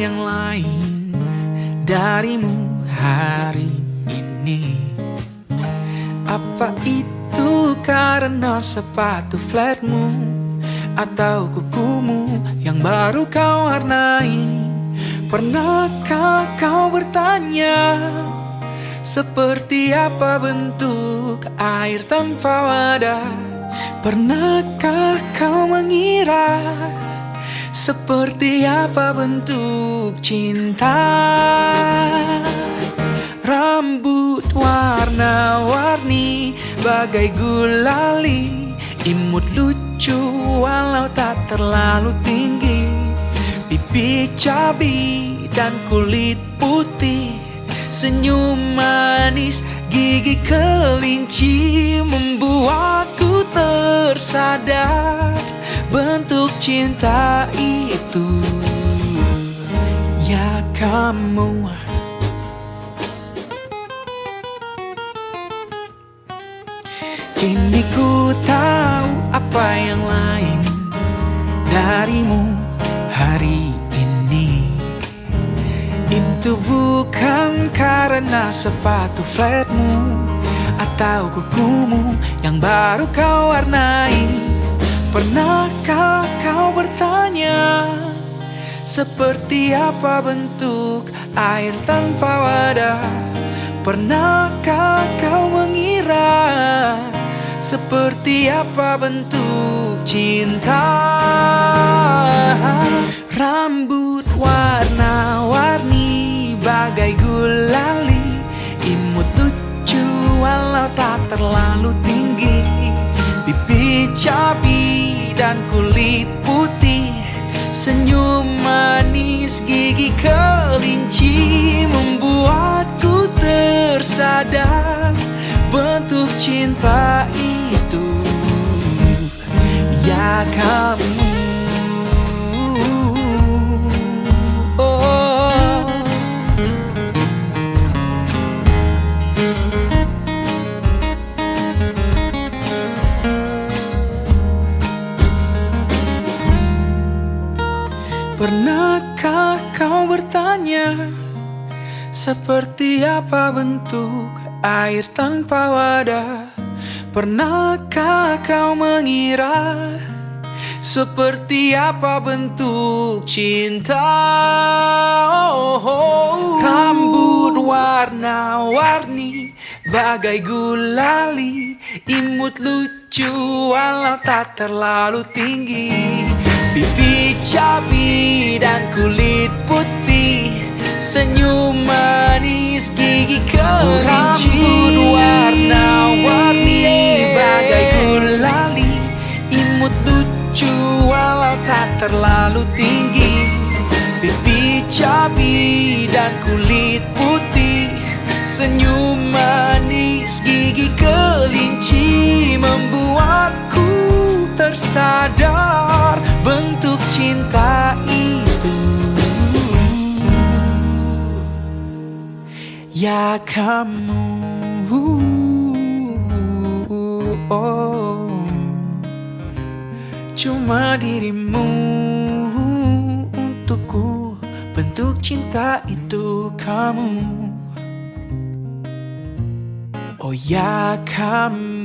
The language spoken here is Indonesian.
yang lain darimu hari ini. Apa itu karena sepatu flatmu Atau kukumu yang baru kau warnai? Pernahkah kau bertanya Seperti apa bentuk air tanpa wadah? Pernahkah kau mengira Seperti apa bentuk cinta? Rambut warna-warni Bagai gulali Imut lucu walau tak terlalu tinggi. Pipi cabi dan kulit putih. Senyum manis gigi kelinci Membuatku tersadar Bentuk cinta itu Ya kamu. Kini ku tahu apa yang lain darimu hari ini. Itu bukan karena sepatu flatmu Atau kukumu yang baru kau warnai Pernahkah kau bertanya Seperti apa bentuk air tanpa wadah? Pernahkah kau mengira Seperti apa bentuk cinta? Rambut warna-warni Bagai gulali Imut lucu walau tak terlalu tinggi. Pipi cabi dan kulit putih Senyum manis gigi kelinci Membuatku tersadar Bentuk cinta itu. Ya kamu Pernahkah kau bertanya Seperti apa bentuk air tanpa wadah? Pernahkah kau mengira Seperti apa bentuk cinta? Oh, oh. Rambut warna-warni Bagai gulali Imut lucu walau tak terlalu tinggi Pipi cabi dan kulit putih Senyum manis gigi kelinci Rambut warna-warni bagai gulali Imut lucu walau tak terlalu tinggi. Pipi cabi dan kulit putih Senyum manis gigi kelinci Membuatku tersadar bentuk cinta itu. Ya kamu oh. Cuma dirimu untukku. Bentuk cinta itu kamu. Oh ya kamu